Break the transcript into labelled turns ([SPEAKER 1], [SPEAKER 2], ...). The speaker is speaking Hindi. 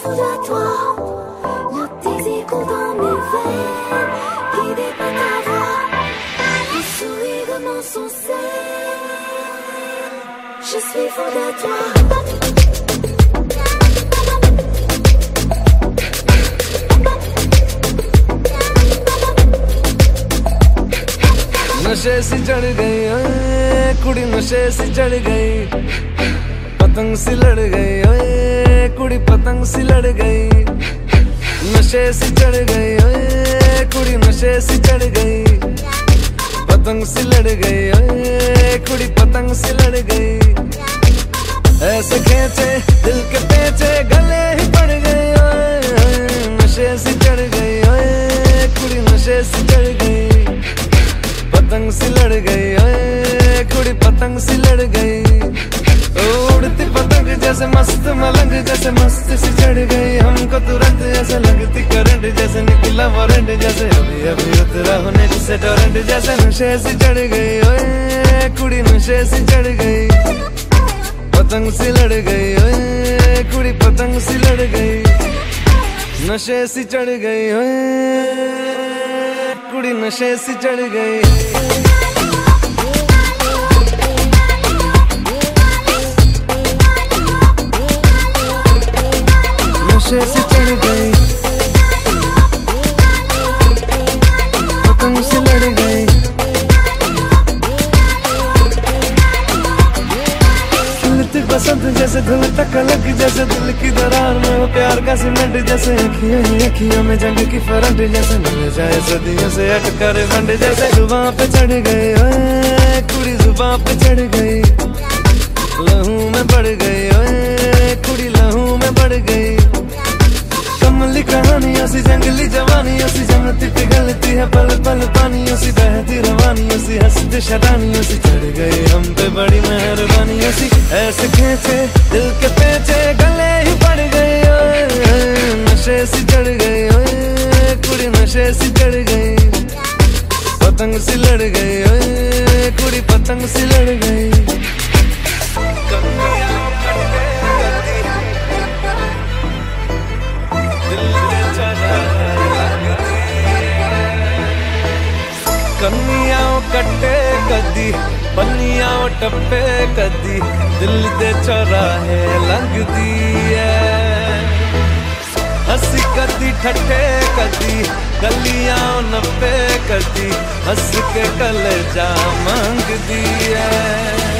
[SPEAKER 1] fou de toi. Le désir coule dans mes veines, guidé par ta voix. Le sourire de mon sensé. Je suis fou de toi.
[SPEAKER 2] नशे सी चढ़ गई ओए कुड़ी नशे सी चढ़ गई पतंग सी लड़ गई ओए कुड़ी पतंग सी लड़ गई। नशे सी चढ़ गई, ओए, कुड़ी नशे सी चढ़ गई। पतंग सी लड़ गई, ओए, कुड़ी पतंग सी लड़ गई। ऐसे खेचे, दिल के पेचे, गले ही पड़ ओए, नशे सी चढ़ गई, ओए, कुड़ी नशे सी चढ़ गई। पतंग सी लड़ गई, ओए, कुड़ी पतंग सी लड़ गई। उड़ती पतंग जैसे मस्त मलंग, जैसे मस्त सी चढ़ गई। हमको तुरंत जैसे लगती करंट जैसे निकला वारंट जैसे अभी अभी उतरा होने से टोरेंट जैसे नशे सी चढ़ गई। ओए, कुड़ी नशे से चढ़ गई। पतंग सी लड़ गई, ओए, कुड़ी पतंग सी लड़ गई। नशे सी चढ़ गई, ओए, कुड़ी नशे सी चढ़ गई। नशे चढ़ गई पतंग सी लड़ खिलती बसंत जैसे धुल तक लग जैसे दिल की दरार में वो प्यार का सीमेंट, जैसे अखियों ही अखियों में जंग की फरंट, जैसे मिल जाए सदियों से अटकर बंड, जैसे जुबां पे चढ़ गई ओए कुड़ी ज़ुबान पे चढ़ गई लहू में बढ़ गई ओए। पल पल पानियों सी बहती रवानियों सी हंसती शरानियों सी चढ़ गए हम पे बड़ी मेहरबानियों सी। ऐसे खेचे दिल के पेचे गले ही पड़ ओए, नशे सी चढ़ गई ओए कुड़ी नशे सी चढ़ गई पतंग सी लड़ गई कुड़ी पतंग सी लड़ गई ਕਦੀ ਪੰਨੀਆਂ ਟੱਪੇ ਕਦੀ ਦਿਲ ਦੇ ਚੌਰਾਹੇ ਲੰਘਦੀ ਐ ਹੱਸੀ ਕਦੀ ਠੱਠੇ ਕਦੀ ਗਲੀਆਂ ਨੱਪੇ ਕਦੀ ਹੱਸ ਕੇ ਕਲਜਾ ਮੰਗਦੀ ਐ